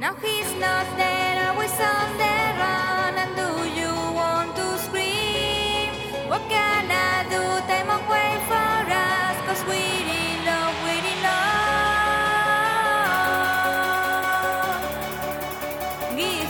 Now he's not there, I was on the run. And do you want to scream? What can I do? Time away for us, cause we didn't know, we didn't know. Give